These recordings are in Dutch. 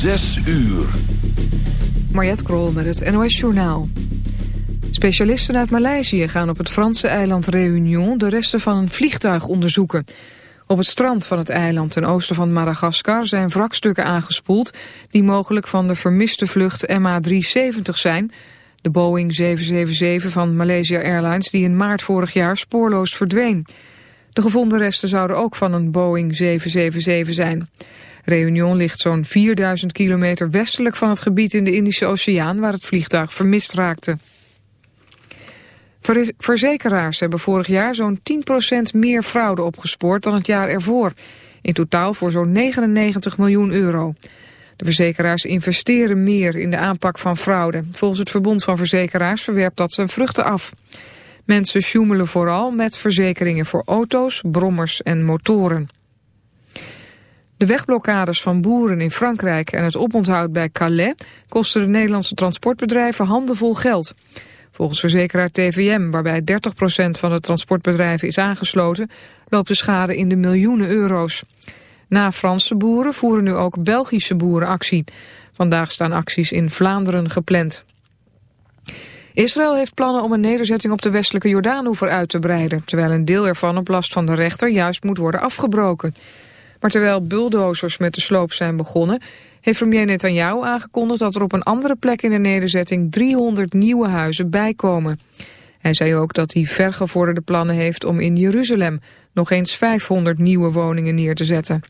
Zes uur. Mariette Krol met het NOS Journaal. Specialisten uit Maleisië gaan op het Franse eiland Réunion... de resten van een vliegtuig onderzoeken. Op het strand van het eiland ten oosten van Madagaskar... zijn wrakstukken aangespoeld... die mogelijk van de vermiste vlucht MH370 zijn... de Boeing 777 van Malaysia Airlines... die in maart vorig jaar spoorloos verdween. De gevonden resten zouden ook van een Boeing 777 zijn... Réunion ligt zo'n 4000 kilometer westelijk van het gebied in de Indische Oceaan waar het vliegtuig vermist raakte. Verzekeraars hebben vorig jaar zo'n 10% meer fraude opgespoord dan het jaar ervoor. In totaal voor zo'n 99 miljoen euro. De verzekeraars investeren meer in de aanpak van fraude. Volgens het Verbond van Verzekeraars verwerpt dat zijn vruchten af. Mensen sjoemelen vooral met verzekeringen voor auto's, brommers en motoren. De wegblokkades van boeren in Frankrijk en het oponthoud bij Calais kosten de Nederlandse transportbedrijven handenvol geld. Volgens verzekeraar TVM, waarbij 30% van de transportbedrijven is aangesloten, loopt de schade in de miljoenen euro's. Na Franse boeren voeren nu ook Belgische boeren actie. Vandaag staan acties in Vlaanderen gepland. Israël heeft plannen om een nederzetting op de westelijke Jordaanoever uit te breiden, terwijl een deel ervan op last van de rechter juist moet worden afgebroken. Maar terwijl bulldozers met de sloop zijn begonnen... heeft premier Netanyahu aangekondigd dat er op een andere plek in de nederzetting 300 nieuwe huizen bijkomen. Hij zei ook dat hij vergevorderde plannen heeft om in Jeruzalem nog eens 500 nieuwe woningen neer te zetten.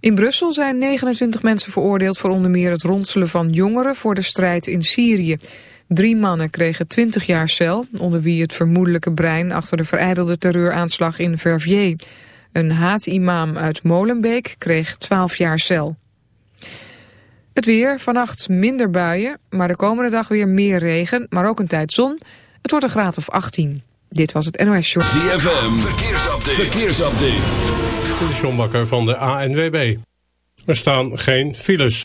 In Brussel zijn 29 mensen veroordeeld voor onder meer het ronselen van jongeren voor de strijd in Syrië. Drie mannen kregen 20 jaar cel, onder wie het vermoedelijke brein achter de vereidelde terreuraanslag in Verviers. Een haatimam uit Molenbeek kreeg 12 jaar cel. Het weer, vannacht minder buien, maar de komende dag weer meer regen, maar ook een tijd zon. Het wordt een graad of 18. Dit was het NOS Short. ZFM, verkeersupdate. verkeersupdate. De John Bakker van de ANWB. Er staan geen files.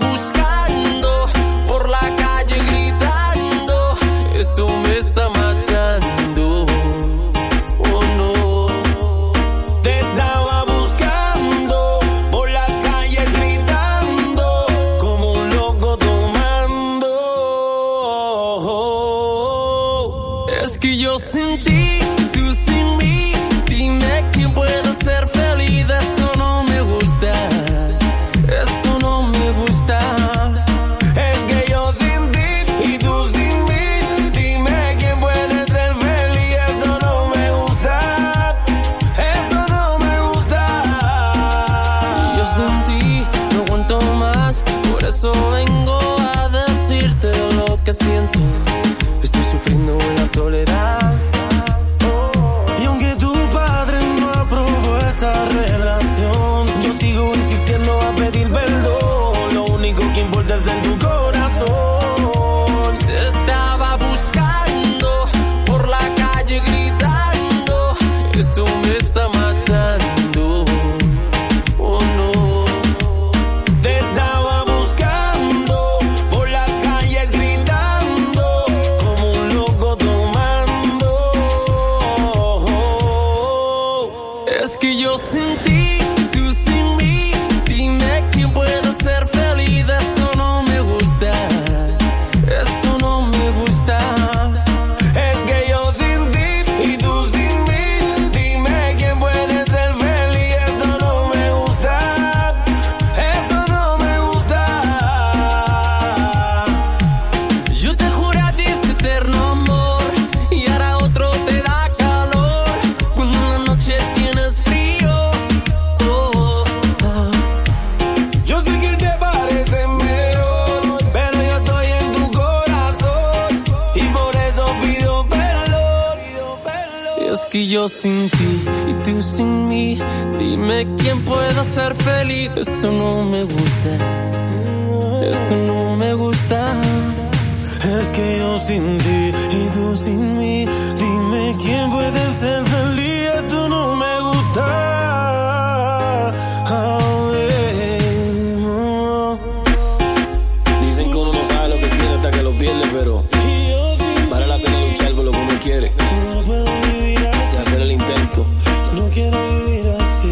No quiero vivir así.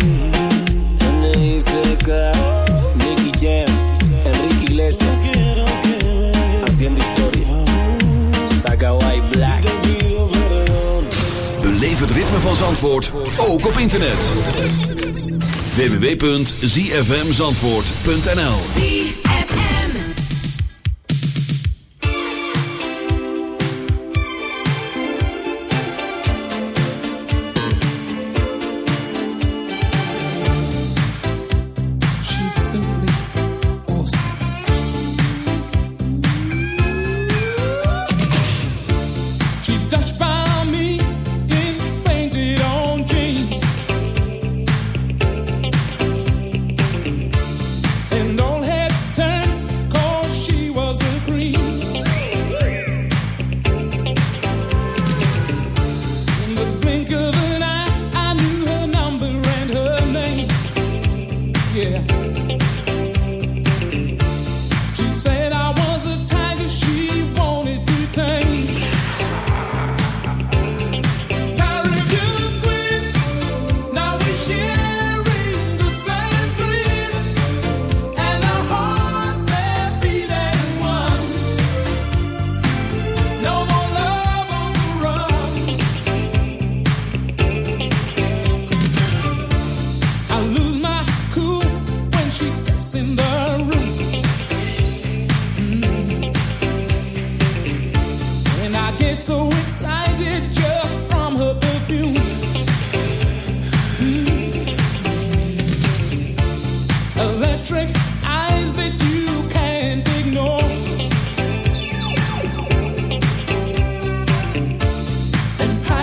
N.I. Seca, Nicky Jam, Enrique Iglesias, no Haciendo Victoria. Saga White Black. Beleef het ritme van Zandvoort ook op internet. www.zfmzandvoort.nl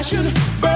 passion burn.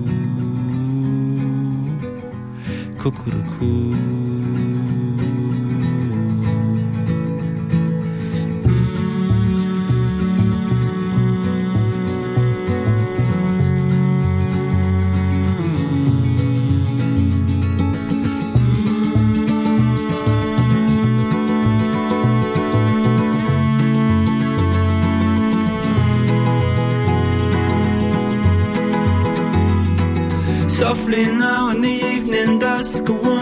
Cuckoo.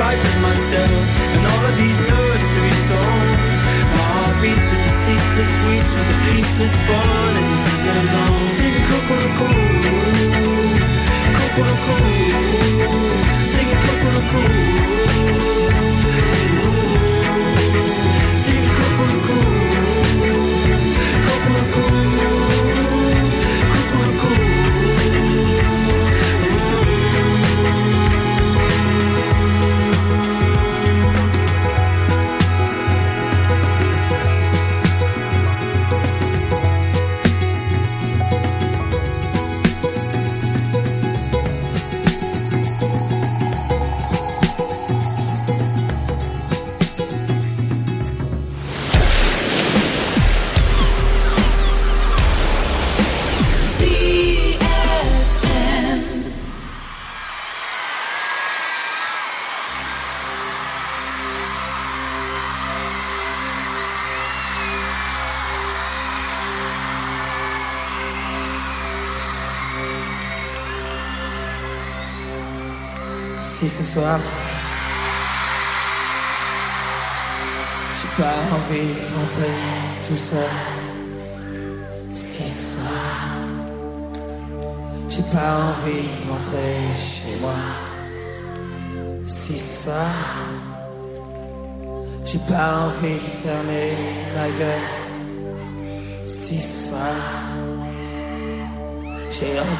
spite myself and all of these nursery songs. My heart beats with the ceaseless weeps, with the peaceless burning sing along. Sing cuckoo-cuckoo, cuckoo-cuckoo,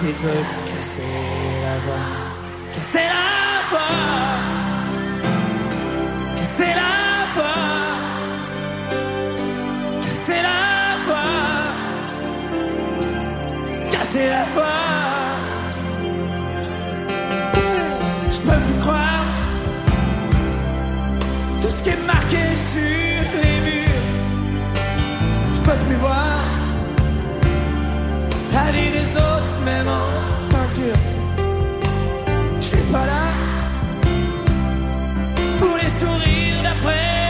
de me casser la voix. Casser la voix. Casser la voix. Casser la voix. Casser la voix. Je peux plus croire je suis pas là pour les sourires d'après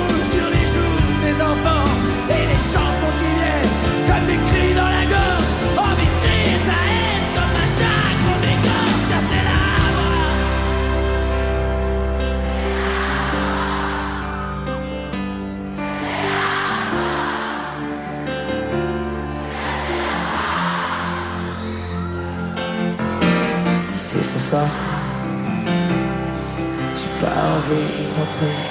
nothing.